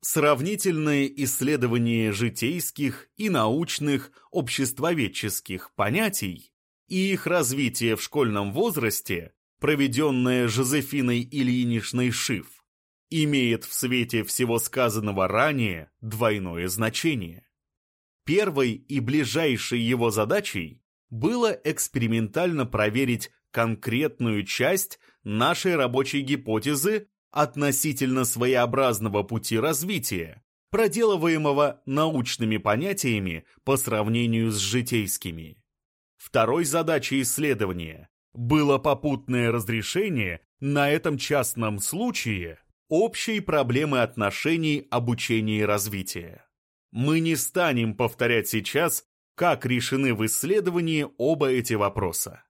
Сравнительное исследование житейских и научных обществоведческих понятий и их развитие в школьном возрасте, проведенное Жозефиной Ильиничной Шиф, имеет в свете всего сказанного ранее двойное значение. Первой и ближайшей его задачей было экспериментально проверить конкретную часть нашей рабочей гипотезы относительно своеобразного пути развития, проделываемого научными понятиями по сравнению с житейскими. Второй задачей исследования было попутное разрешение на этом частном случае общей проблемы отношений обучения и развития. Мы не станем повторять сейчас, как решены в исследовании оба эти вопроса.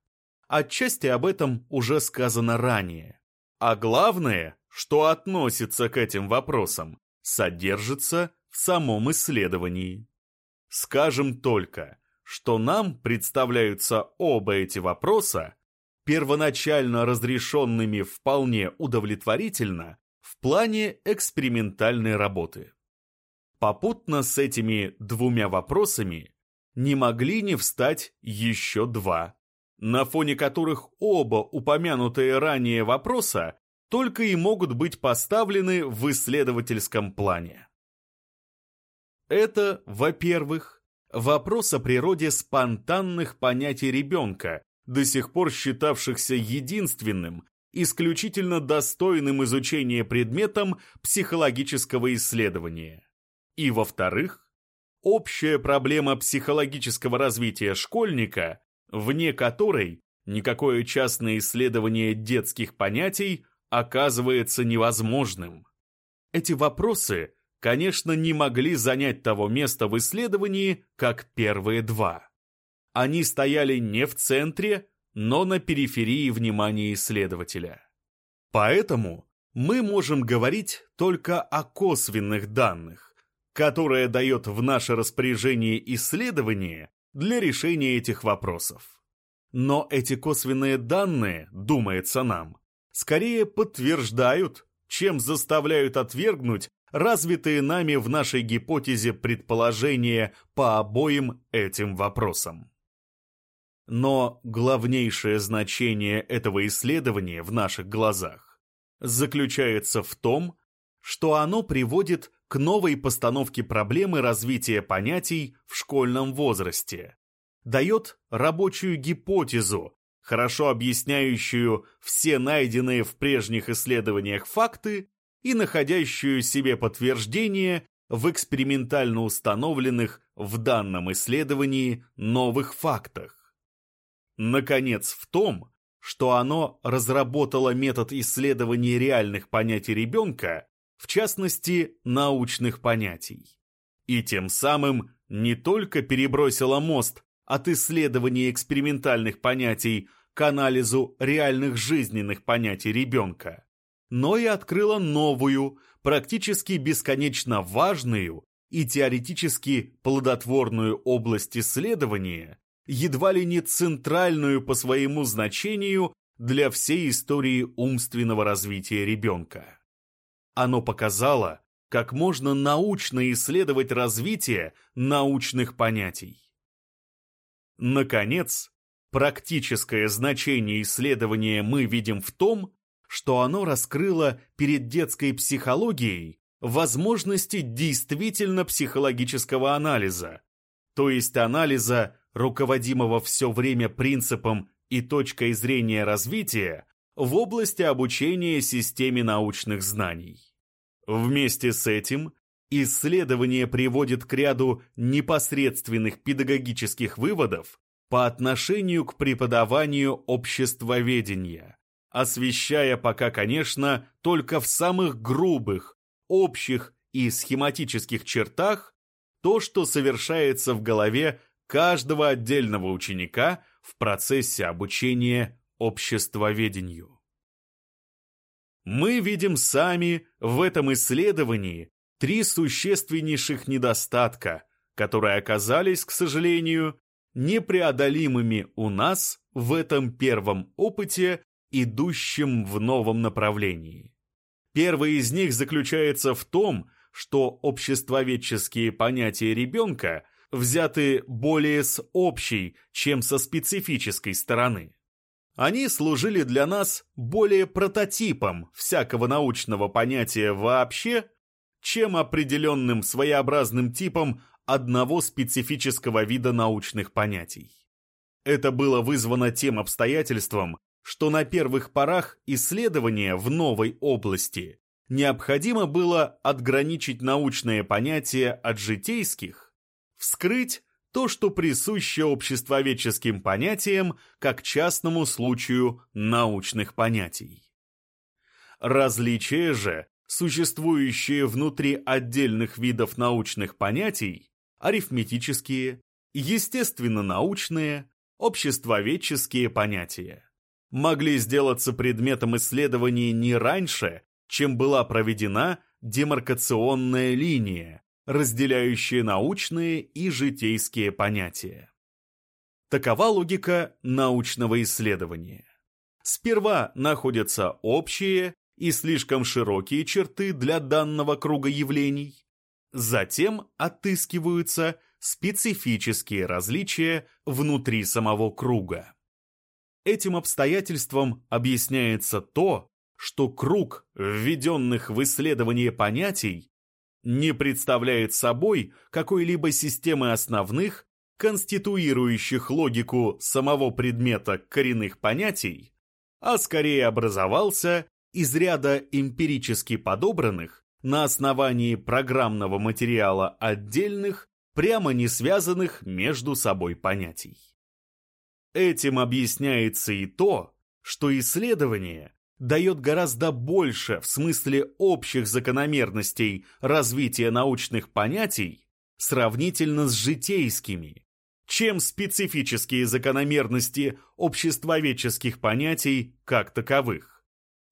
Отчасти об этом уже сказано ранее. А главное, что относится к этим вопросам, содержится в самом исследовании. Скажем только, что нам представляются оба эти вопроса первоначально разрешенными вполне удовлетворительно в плане экспериментальной работы. Попутно с этими двумя вопросами не могли не встать еще два, на фоне которых оба упомянутые ранее вопроса только и могут быть поставлены в исследовательском плане. Это, во-первых, вопрос о природе спонтанных понятий ребенка, до сих пор считавшихся единственным, исключительно достойным изучения предметом психологического исследования. И, во-вторых, общая проблема психологического развития школьника, вне которой никакое частное исследование детских понятий оказывается невозможным. Эти вопросы, конечно, не могли занять того места в исследовании, как первые два. Они стояли не в центре, но на периферии внимания исследователя. Поэтому мы можем говорить только о косвенных данных, которые дает в наше распоряжение исследование для решения этих вопросов. Но эти косвенные данные, думается нам, скорее подтверждают, чем заставляют отвергнуть развитые нами в нашей гипотезе предположения по обоим этим вопросам. Но главнейшее значение этого исследования в наших глазах заключается в том, что оно приводит к новой постановке проблемы развития понятий в школьном возрасте, дает рабочую гипотезу, хорошо объясняющую все найденные в прежних исследованиях факты и находящую себе подтверждение в экспериментально установленных в данном исследовании новых фактах. Наконец, в том, что оно разработало метод исследования реальных понятий ребенка, в частности, научных понятий. И тем самым не только перебросило мост от исследования экспериментальных понятий к анализу реальных жизненных понятий ребенка, но и открыла новую, практически бесконечно важную и теоретически плодотворную область исследования, едва ли не центральную по своему значению для всей истории умственного развития ребенка. Оно показало, как можно научно исследовать развитие научных понятий. Наконец, Практическое значение исследования мы видим в том, что оно раскрыло перед детской психологией возможности действительно психологического анализа, то есть анализа, руководимого все время принципом и точкой зрения развития в области обучения системе научных знаний. Вместе с этим исследование приводит к ряду непосредственных педагогических выводов по отношению к преподаванию обществоведения, освещая пока, конечно, только в самых грубых, общих и схематических чертах то, что совершается в голове каждого отдельного ученика в процессе обучения обществоведению. Мы видим сами в этом исследовании три существеннейших недостатка, которые оказались, к сожалению, непреодолимыми у нас в этом первом опыте, идущем в новом направлении. Первый из них заключается в том, что обществоведческие понятия ребенка взяты более с общей, чем со специфической стороны. Они служили для нас более прототипом всякого научного понятия вообще, чем определенным своеобразным типом одного специфического вида научных понятий. Это было вызвано тем обстоятельством, что на первых порах исследования в новой области необходимо было отграничить научные понятия от житейских, вскрыть то, что присуще обществоведческим понятиям, как частному случаю научных понятий. Различия же, существующие внутри отдельных видов научных понятий, арифметические, естественно-научные, обществоведческие понятия, могли сделаться предметом исследований не раньше, чем была проведена демаркационная линия, разделяющие научные и житейские понятия. Такова логика научного исследования. Сперва находятся общие и слишком широкие черты для данного круга явлений, затем отыскиваются специфические различия внутри самого круга. Этим обстоятельством объясняется то, что круг введенных в исследование понятий не представляет собой какой-либо системы основных, конституирующих логику самого предмета коренных понятий, а скорее образовался из ряда эмпирически подобранных на основании программного материала отдельных, прямо не связанных между собой понятий. Этим объясняется и то, что исследование дает гораздо больше в смысле общих закономерностей развития научных понятий сравнительно с житейскими, чем специфические закономерности обществоведческих понятий как таковых.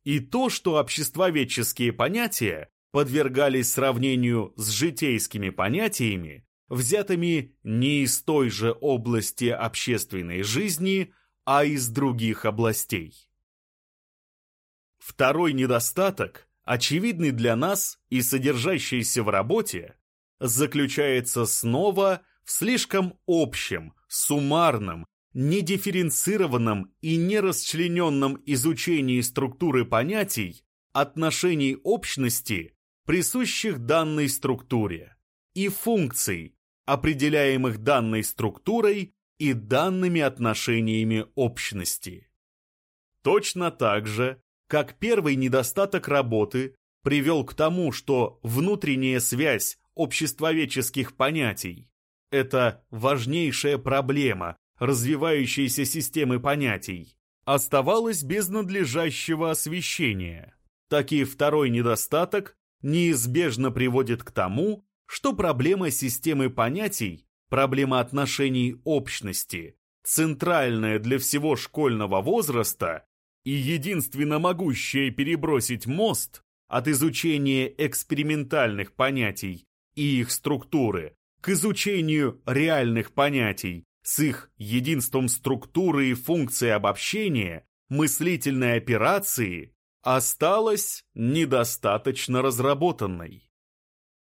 И то, что обществоведческие понятия подвергались сравнению с житейскими понятиями, взятыми не из той же области общественной жизни, а из других областей. Второй недостаток, очевидный для нас и содержащийся в работе, заключается снова в слишком общем, суммарном, недифференцированном и нерасчлененном изучении структуры понятий, отношений общности, присущих данной структуре, и функций, определяемых данной структурой и данными отношениями общности. Точно так же как первый недостаток работы привел к тому, что внутренняя связь обществоведческих понятий – это важнейшая проблема развивающейся системы понятий, оставалась без надлежащего освещения. Так и второй недостаток неизбежно приводит к тому, что проблема системы понятий, проблема отношений общности, центральная для всего школьного возраста, и единственно могущее перебросить мост от изучения экспериментальных понятий и их структуры к изучению реальных понятий с их единством структуры и функции обобщения, мыслительной операции, осталась недостаточно разработанной.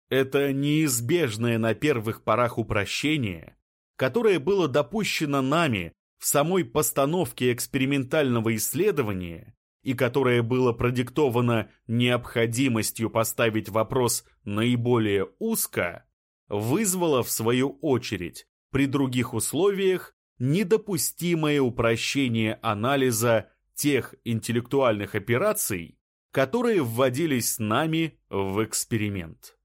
Это неизбежное на первых порах упрощение, которое было допущено нами в самой постановке экспериментального исследования и которое было продиктовано необходимостью поставить вопрос наиболее узко, вызвало в свою очередь при других условиях недопустимое упрощение анализа тех интеллектуальных операций, которые вводились нами в эксперимент.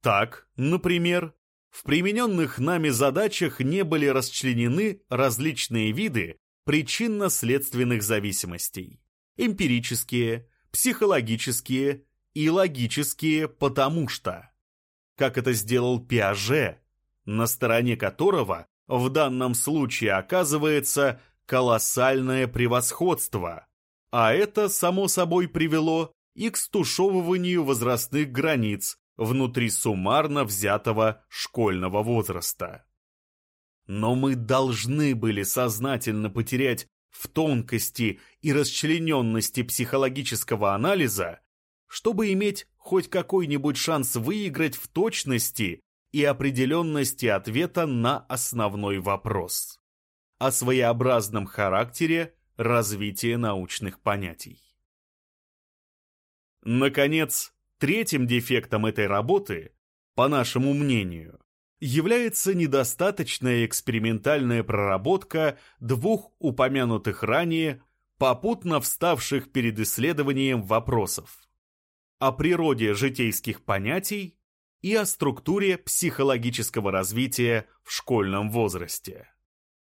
Так, например, в примененных нами задачах не были расчленены различные виды причинно-следственных зависимостей. Эмпирические, психологические и логические потому что. Как это сделал Пиаже, на стороне которого в данном случае оказывается колоссальное превосходство, а это, само собой, привело и к стушевыванию возрастных границ внутри суммарно взятого школьного возраста. Но мы должны были сознательно потерять в тонкости и расчлененности психологического анализа, чтобы иметь хоть какой-нибудь шанс выиграть в точности и определенности ответа на основной вопрос о своеобразном характере развития научных понятий. Наконец, третьим дефектом этой работы, по нашему мнению, является недостаточная экспериментальная проработка двух упомянутых ранее попутно вставших перед исследованием вопросов о природе житейских понятий и о структуре психологического развития в школьном возрасте.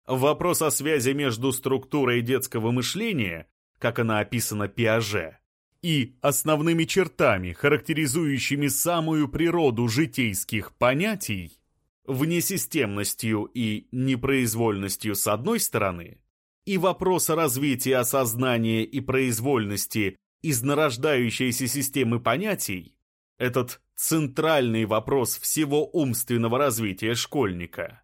Вопрос о связи между структурой детского мышления, как она описана Пиаже, и основными чертами, характеризующими самую природу житейских понятий, внесистемностью и непроизвольностью с одной стороны, и вопрос о развитии осознания и произвольности из нарождающейся системы понятий, этот центральный вопрос всего умственного развития школьника,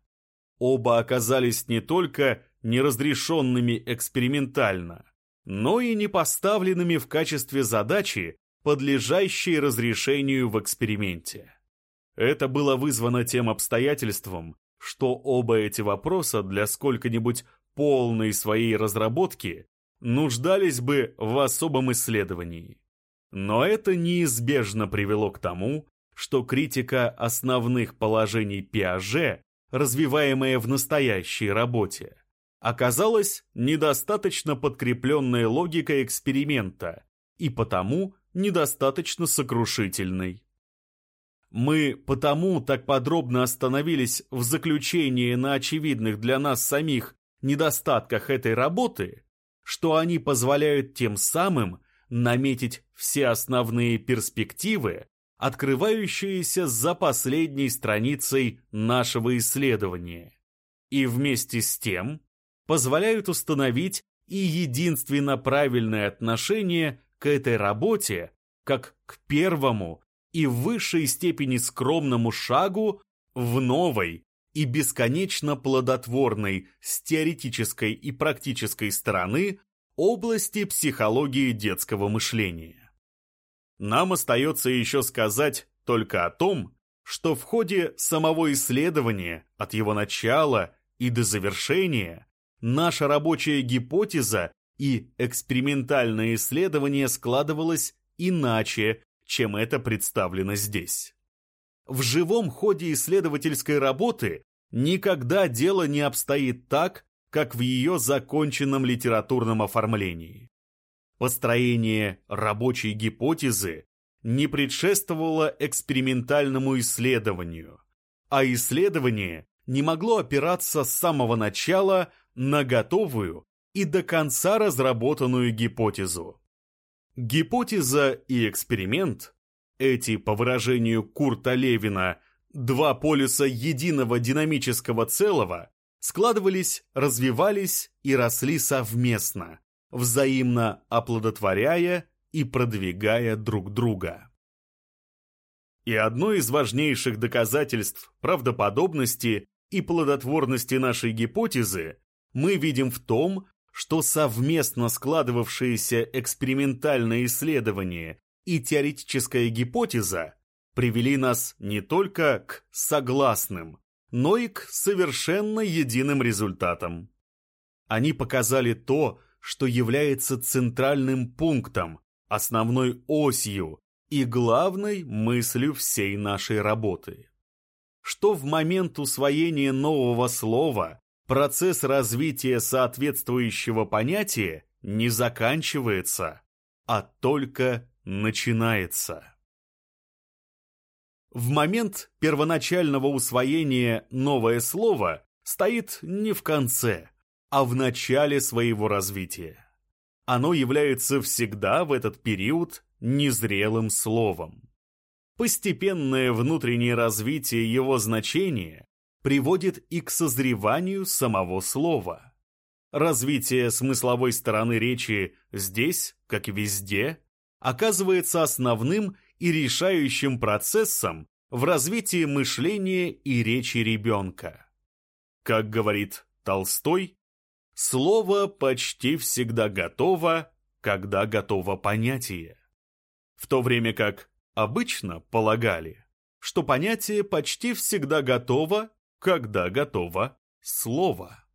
оба оказались не только неразрешенными экспериментально, но и не поставленными в качестве задачи, подлежащей разрешению в эксперименте. Это было вызвано тем обстоятельством, что оба эти вопроса для сколько-нибудь полной своей разработки нуждались бы в особом исследовании. Но это неизбежно привело к тому, что критика основных положений Пиаже, развиваемая в настоящей работе, оказалась недостаточно подкрепленной логикой эксперимента и потому недостаточно сокрушительной. Мы потому так подробно остановились в заключении на очевидных для нас самих недостатках этой работы, что они позволяют тем самым наметить все основные перспективы, открывающиеся за последней страницей нашего исследования, и вместе с тем позволяют установить и единственно правильное отношение к этой работе как к первому и в высшей степени скромному шагу в новой и бесконечно плодотворной с теоретической и практической стороны области психологии детского мышления. Нам остается еще сказать только о том, что в ходе самого исследования, от его начала и до завершения, наша рабочая гипотеза и экспериментальное исследование складывалось иначе, чем это представлено здесь. В живом ходе исследовательской работы никогда дело не обстоит так, как в ее законченном литературном оформлении. Построение рабочей гипотезы не предшествовало экспериментальному исследованию, а исследование не могло опираться с самого начала на готовую и до конца разработанную гипотезу. Гипотеза и эксперимент эти, по выражению Курта Левина, два полюса единого динамического целого складывались, развивались и росли совместно, взаимно оплодотворяя и продвигая друг друга. И одно из важнейших доказательств правдоподобности и плодотворности нашей гипотезы мы видим в том, что совместно складывавшиеся экспериментальные исследования и теоретическая гипотеза привели нас не только к согласным, но и к совершенно единым результатам. Они показали то, что является центральным пунктом, основной осью и главной мыслью всей нашей работы. Что в момент усвоения нового слова процесс развития соответствующего понятия не заканчивается, а только начинается. В момент первоначального усвоения новое слово стоит не в конце, а в начале своего развития. Оно является всегда в этот период незрелым словом. Постепенное внутреннее развитие его значения приводит и к созреванию самого слова. Развитие смысловой стороны речи здесь, как и везде, оказывается основным и решающим процессом в развитии мышления и речи ребенка. Как говорит Толстой, слово почти всегда готово, когда готово понятие. в то время как обычно полагали, что понятие почти всегда готово, когда готово слово.